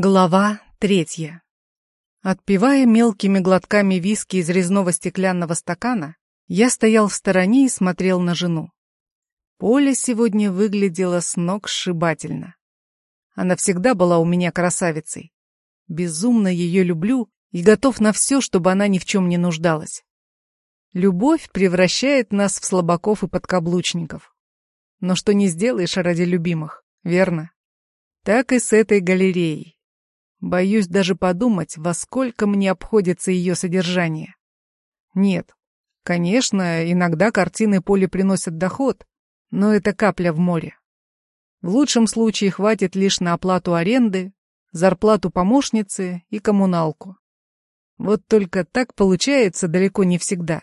Глава третья. Отпивая мелкими глотками виски из резного стеклянного стакана, я стоял в стороне и смотрел на жену. Поля сегодня выглядела с ног сшибательно. Она всегда была у меня красавицей. Безумно ее люблю и готов на все, чтобы она ни в чем не нуждалась. Любовь превращает нас в слабаков и подкаблучников. Но что не сделаешь ради любимых, верно? Так и с этой галереей. Боюсь даже подумать, во сколько мне обходится ее содержание. Нет, конечно, иногда картины Поли приносят доход, но это капля в море. В лучшем случае хватит лишь на оплату аренды, зарплату помощницы и коммуналку. Вот только так получается далеко не всегда.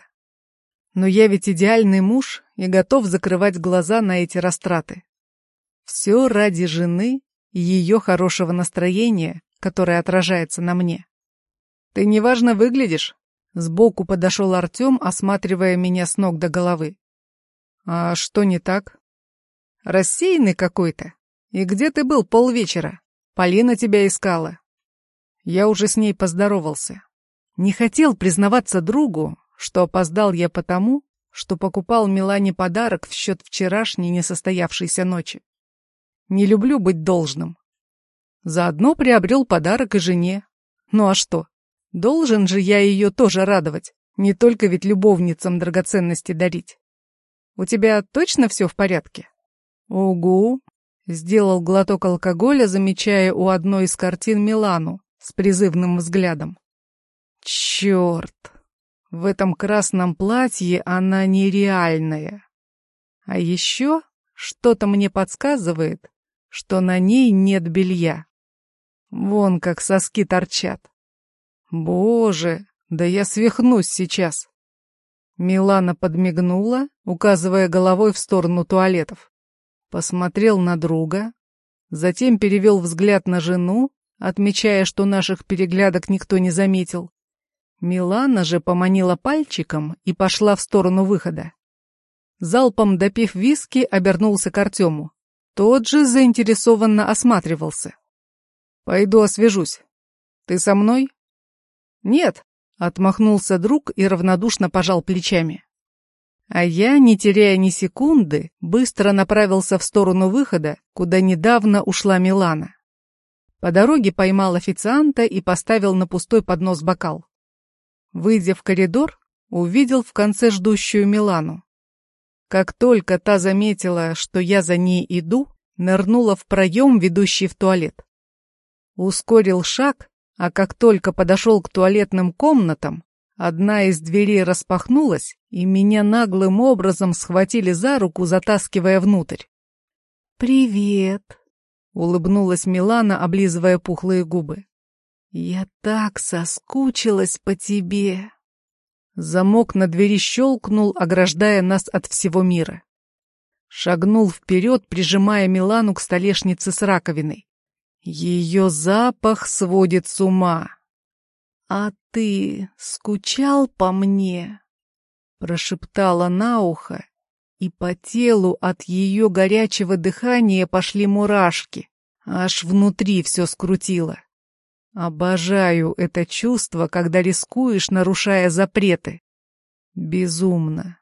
Но я ведь идеальный муж и готов закрывать глаза на эти растраты. Все ради жены и ее хорошего настроения, которое отражается на мне. «Ты неважно выглядишь», — сбоку подошел Артем, осматривая меня с ног до головы. «А что не так?» «Рассеянный какой-то. И где ты был полвечера? Полина тебя искала». Я уже с ней поздоровался. Не хотел признаваться другу, что опоздал я потому, что покупал Милане подарок в счет вчерашней несостоявшейся ночи. Не люблю быть должным. Заодно приобрел подарок и жене. Ну а что? Должен же я ее тоже радовать, не только ведь любовницам драгоценности дарить. У тебя точно все в порядке? Угу. Сделал глоток алкоголя, замечая у одной из картин Милану с призывным взглядом. Черт! В этом красном платье она нереальная. А еще что-то мне подсказывает, что на ней нет белья. Вон как соски торчат. Боже, да я свихнусь сейчас. Милана подмигнула, указывая головой в сторону туалетов. Посмотрел на друга, затем перевел взгляд на жену, отмечая, что наших переглядок никто не заметил. Милана же поманила пальчиком и пошла в сторону выхода. Залпом допив виски, обернулся к Артему. Тот же заинтересованно осматривался. Пойду освежусь. Ты со мной? Нет, отмахнулся друг и равнодушно пожал плечами. А я, не теряя ни секунды, быстро направился в сторону выхода, куда недавно ушла Милана. По дороге поймал официанта и поставил на пустой поднос бокал. Выйдя в коридор, увидел в конце ждущую Милану. Как только та заметила, что я за ней иду, нырнула в проем, ведущий в туалет. Ускорил шаг, а как только подошел к туалетным комнатам, одна из дверей распахнулась, и меня наглым образом схватили за руку, затаскивая внутрь. «Привет!» — улыбнулась Милана, облизывая пухлые губы. «Я так соскучилась по тебе!» Замок на двери щелкнул, ограждая нас от всего мира. Шагнул вперед, прижимая Милану к столешнице с раковиной. Ее запах сводит с ума. «А ты скучал по мне?» Прошептала на ухо, и по телу от ее горячего дыхания пошли мурашки. Аж внутри все скрутило. Обожаю это чувство, когда рискуешь, нарушая запреты. Безумно.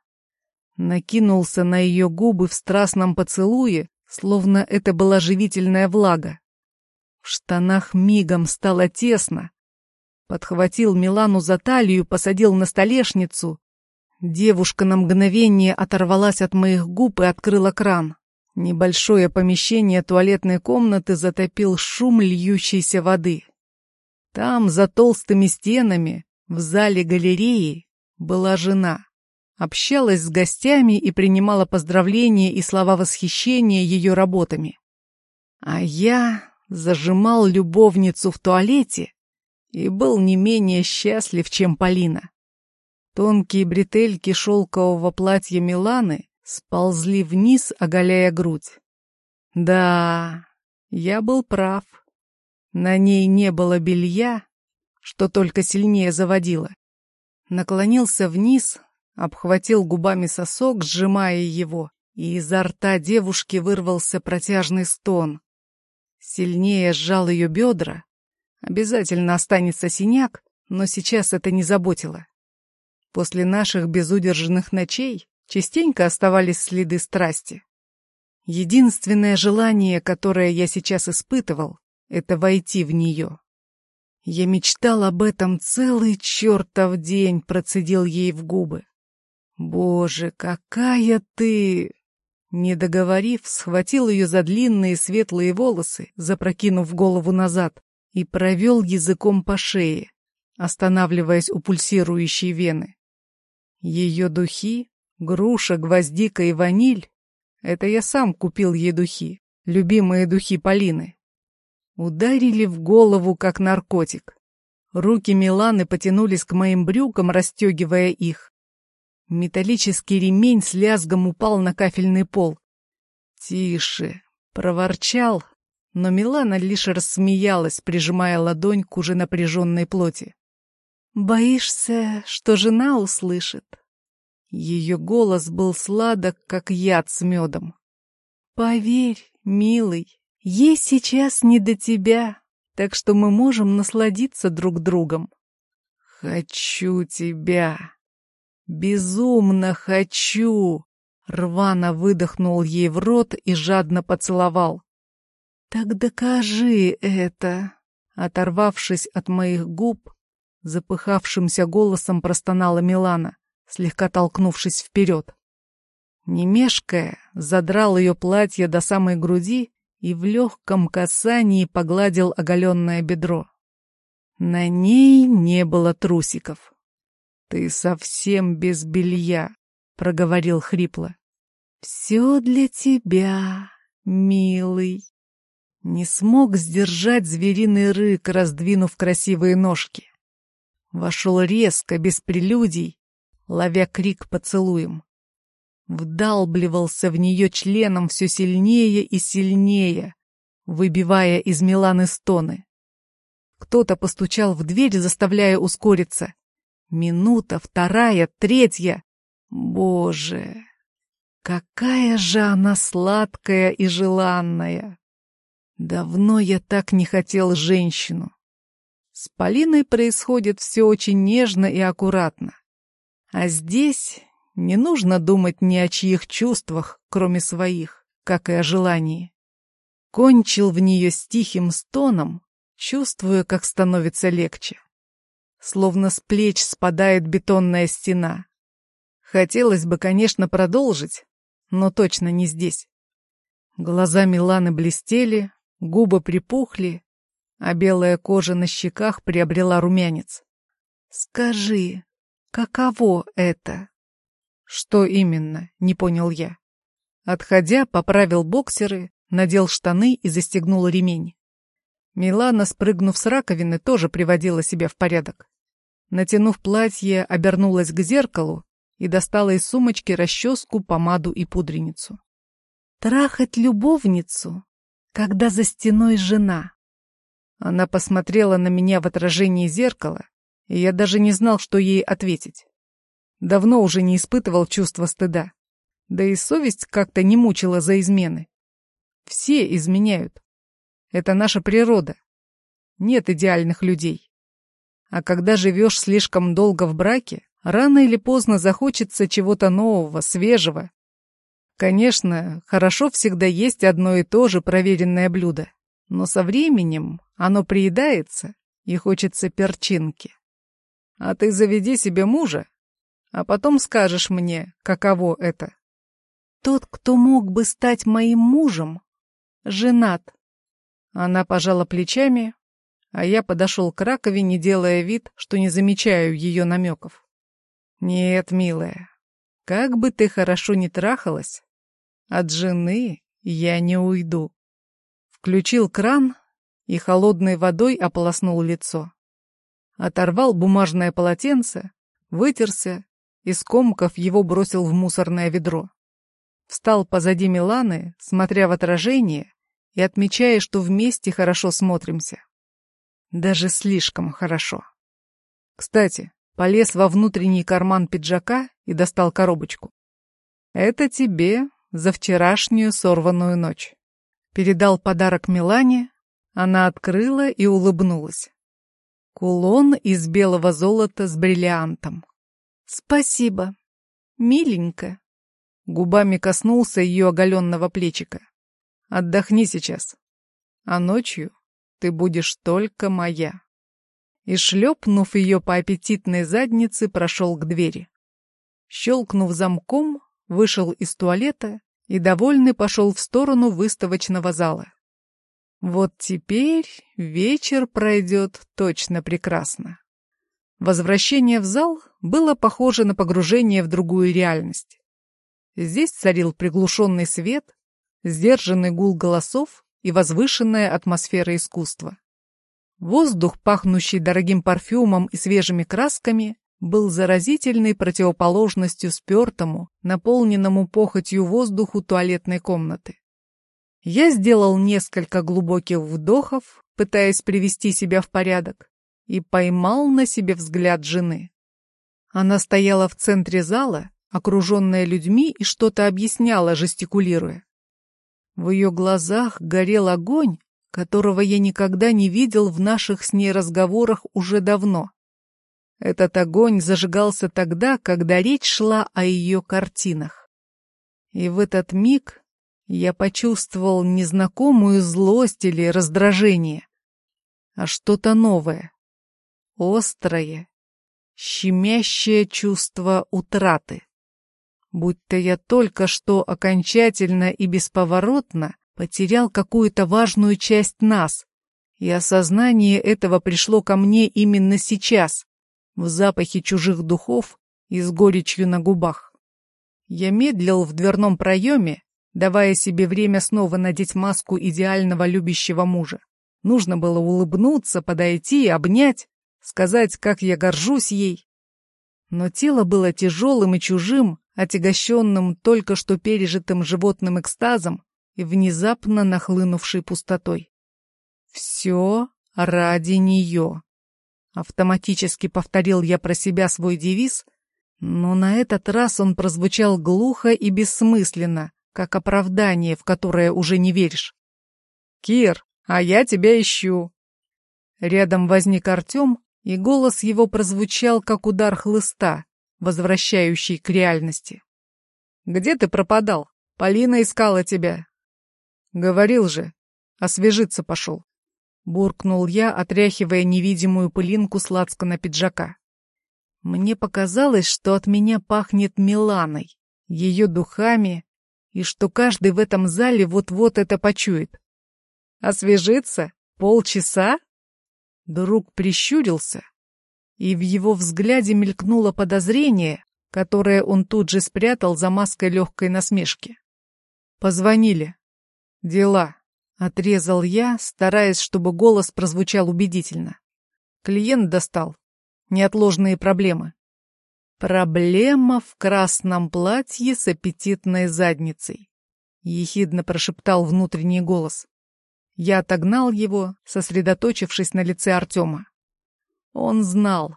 Накинулся на ее губы в страстном поцелуе, словно это была живительная влага. В штанах мигом стало тесно. Подхватил Милану за талию, посадил на столешницу. Девушка на мгновение оторвалась от моих губ и открыла кран. Небольшое помещение туалетной комнаты затопил шум льющейся воды. Там, за толстыми стенами, в зале галереи, была жена. Общалась с гостями и принимала поздравления и слова восхищения ее работами. А я зажимал любовницу в туалете и был не менее счастлив, чем Полина. Тонкие бретельки шелкового платья Миланы сползли вниз, оголяя грудь. Да, я был прав. На ней не было белья, что только сильнее заводило. Наклонился вниз, обхватил губами сосок, сжимая его, и изо рта девушки вырвался протяжный стон. Сильнее сжал ее бедра, Обязательно останется синяк, но сейчас это не заботило. После наших безудержных ночей частенько оставались следы страсти. Единственное желание, которое я сейчас испытывал, это войти в нее. Я мечтал об этом целый чертов день, процедил ей в губы. Боже, какая ты! Не договорив, схватил ее за длинные светлые волосы, запрокинув голову назад, и провел языком по шее, останавливаясь у пульсирующей вены. Ее духи, груша, гвоздика и ваниль — это я сам купил ей духи, любимые духи Полины. Ударили в голову, как наркотик. Руки Миланы потянулись к моим брюкам, расстегивая их. Металлический ремень с лязгом упал на кафельный пол. «Тише!» — проворчал, но Милана лишь рассмеялась, прижимая ладонь к уже напряженной плоти. «Боишься, что жена услышит?» Ее голос был сладок, как яд с медом. «Поверь, милый, Ей сейчас не до тебя, так что мы можем насладиться друг другом. Хочу тебя. Безумно хочу. Рвано выдохнул ей в рот и жадно поцеловал. Так докажи это. Оторвавшись от моих губ, запыхавшимся голосом простонала Милана, слегка толкнувшись вперед. Не мешкая, задрал ее платье до самой груди и в легком касании погладил оголенное бедро. На ней не было трусиков. «Ты совсем без белья», — проговорил хрипло. «Все для тебя, милый». Не смог сдержать звериный рык, раздвинув красивые ножки. Вошел резко, без прелюдий, ловя крик поцелуем вдалбливался в нее членом все сильнее и сильнее, выбивая из Миланы стоны. Кто-то постучал в дверь, заставляя ускориться. Минута, вторая, третья. Боже, какая же она сладкая и желанная! Давно я так не хотел женщину. С Полиной происходит все очень нежно и аккуратно. А здесь не нужно думать ни о чьих чувствах, кроме своих, как и о желании. Кончил в нее с тихим стоном, чувствуя, как становится легче. Словно с плеч спадает бетонная стена. Хотелось бы, конечно, продолжить, но точно не здесь. Глаза Миланы блестели, губы припухли, а белая кожа на щеках приобрела румянец. «Скажи, каково это?» Что именно, не понял я. Отходя, поправил боксеры, надел штаны и застегнул ремень. Милана, спрыгнув с раковины, тоже приводила себя в порядок. Натянув платье, обернулась к зеркалу и достала из сумочки расческу, помаду и пудреницу. «Трахать любовницу, когда за стеной жена». Она посмотрела на меня в отражении зеркала, и я даже не знал, что ей ответить. Давно уже не испытывал чувства стыда. Да и совесть как-то не мучила за измены. Все изменяют. Это наша природа. Нет идеальных людей. А когда живешь слишком долго в браке, рано или поздно захочется чего-то нового, свежего. Конечно, хорошо всегда есть одно и то же проверенное блюдо, но со временем оно приедается и хочется перчинки. А ты заведи себе мужа, а потом скажешь мне, каково это. Тот, кто мог бы стать моим мужем, женат. Она пожала плечами, а я подошел к раковине, делая вид, что не замечаю ее намеков. Нет, милая, как бы ты хорошо ни трахалась, от жены я не уйду. Включил кран и холодной водой ополоснул лицо. Оторвал бумажное полотенце, вытерся и, скомков, его бросил в мусорное ведро. Встал позади Миланы, смотря в отражение и отмечая, что вместе хорошо смотримся. Даже слишком хорошо. Кстати, полез во внутренний карман пиджака и достал коробочку. «Это тебе за вчерашнюю сорванную ночь». Передал подарок Милане, она открыла и улыбнулась. Кулон из белого золота с бриллиантом. Спасибо. Миленько. Губами коснулся ее оголенного плечика. Отдохни сейчас. А ночью ты будешь только моя. И, шлепнув ее по аппетитной заднице, прошел к двери. Щелкнув замком, вышел из туалета и, довольный, пошел в сторону выставочного зала. Вот теперь вечер пройдет точно прекрасно. Возвращение в зал было похоже на погружение в другую реальность. Здесь царил приглушенный свет, сдержанный гул голосов и возвышенная атмосфера искусства. Воздух, пахнущий дорогим парфюмом и свежими красками, был заразительной противоположностью спертому, наполненному похотью воздуху туалетной комнаты. Я сделал несколько глубоких вдохов, пытаясь привести себя в порядок, и поймал на себе взгляд жены. Она стояла в центре зала, окруженная людьми, и что-то объясняла, жестикулируя. В ее глазах горел огонь, которого я никогда не видел в наших с ней разговорах уже давно. Этот огонь зажигался тогда, когда речь шла о ее картинах. И в этот миг я почувствовал незнакомую злость или раздражение, а что-то новое, острое, щемящее чувство утраты. Будь-то я только что окончательно и бесповоротно потерял какую-то важную часть нас, и осознание этого пришло ко мне именно сейчас, в запахе чужих духов и с горечью на губах. Я медлил в дверном проеме, давая себе время снова надеть маску идеального любящего мужа. Нужно было улыбнуться, подойти, обнять, сказать, как я горжусь ей. Но тело было тяжелым и чужим, отягощенным только что пережитым животным экстазом и внезапно нахлынувшей пустотой. «Все ради нее», Автоматически повторил я про себя свой девиз, но на этот раз он прозвучал глухо и бессмысленно, как оправдание, в которое уже не веришь. «Кир, а я тебя ищу!» Рядом возник Артем, и голос его прозвучал, как удар хлыста, возвращающий к реальности. «Где ты пропадал? Полина искала тебя». «Говорил же, освежиться пошел». Буркнул я, отряхивая невидимую пылинку с на пиджака. Мне показалось, что от меня пахнет Миланой, ее духами, и что каждый в этом зале вот-вот это почует. «Освежиться? Полчаса?» Друг прищурился, и в его взгляде мелькнуло подозрение, которое он тут же спрятал за маской легкой насмешки. Позвонили. Дела. Отрезал я, стараясь, чтобы голос прозвучал убедительно. Клиент достал. Неотложные проблемы. Проблема в красном платье с аппетитной задницей. Ехидно прошептал внутренний голос. Я отогнал его, сосредоточившись на лице Артема. Он знал.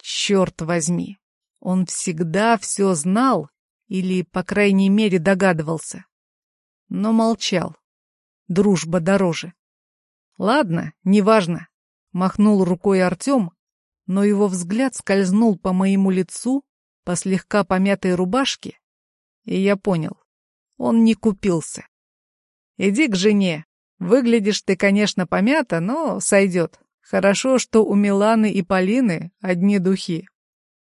Черт возьми. Он всегда все знал или, по крайней мере, догадывался. Но молчал. Дружба дороже. Ладно, неважно. Махнул рукой Артем, но его взгляд скользнул по моему лицу, по слегка помятой рубашке, и я понял, он не купился. Иди к жене. Выглядишь ты, конечно, помята, но сойдет. Хорошо, что у Миланы и Полины одни духи.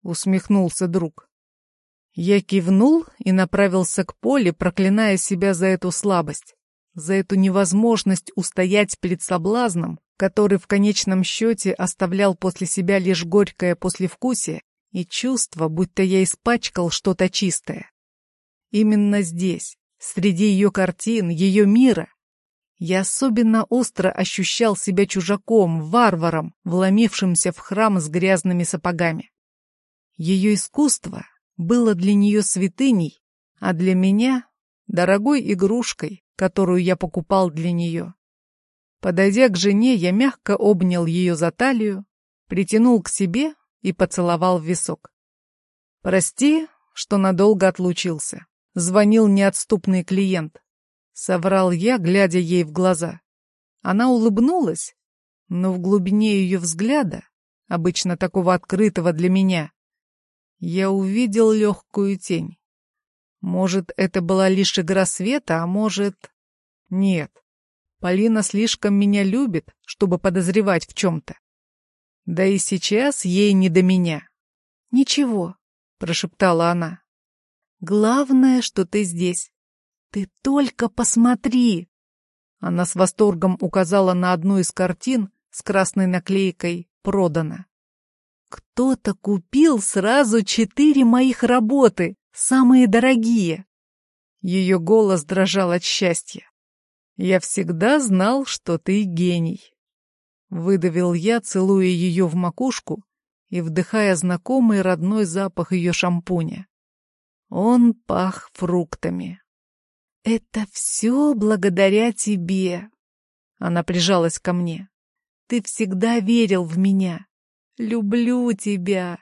Усмехнулся друг. Я кивнул и направился к Поле, проклиная себя за эту слабость за эту невозможность устоять перед соблазном, который в конечном счете оставлял после себя лишь горькое послевкусие и чувство, будто я испачкал что-то чистое. Именно здесь, среди ее картин, ее мира, я особенно остро ощущал себя чужаком, варваром, вломившимся в храм с грязными сапогами. Ее искусство было для нее святыней, а для меня — дорогой игрушкой, которую я покупал для нее. Подойдя к жене, я мягко обнял ее за талию, притянул к себе и поцеловал в висок. «Прости, что надолго отлучился. Звонил неотступный клиент». Соврал я, глядя ей в глаза. Она улыбнулась, но в глубине ее взгляда обычно такого открытого для меня, я увидел легкую тень. Может, это была лишь игра света, а может... Нет. Полина слишком меня любит, чтобы подозревать в чем-то. Да и сейчас ей не до меня. «Ничего», — прошептала она. «Главное, что ты здесь. Ты только посмотри!» Она с восторгом указала на одну из картин с красной наклейкой «Продано». Кто-то купил сразу четыре моих работы, самые дорогие. Ее голос дрожал от счастья. Я всегда знал, что ты гений. Выдавил я, целуя ее в макушку и вдыхая знакомый родной запах ее шампуня. Он пах фруктами. «Это все благодаря тебе!» Она прижалась ко мне. «Ты всегда верил в меня. Люблю тебя!»